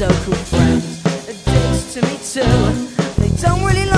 so cool friends. It to me too. They don't really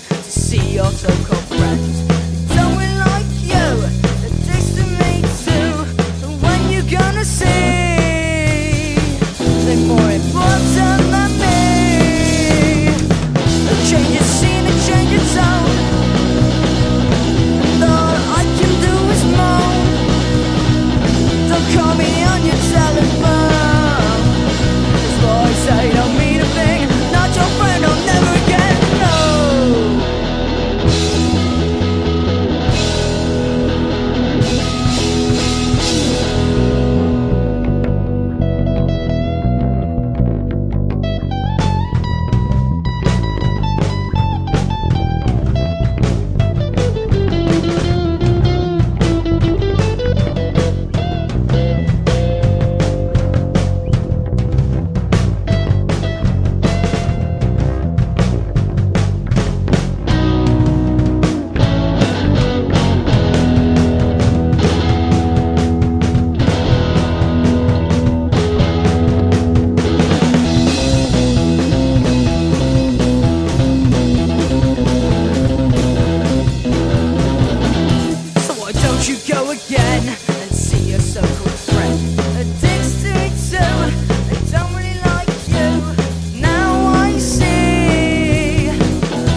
to see your so-called friends. you go again and see your so-called friend. Addicts to it too, they don't really like you. Now I see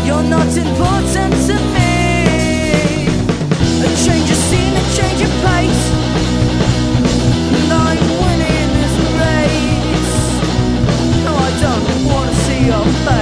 you're not important to me. A change of scene, a change of pace. And I'm winning this race. No, I don't want to see your face.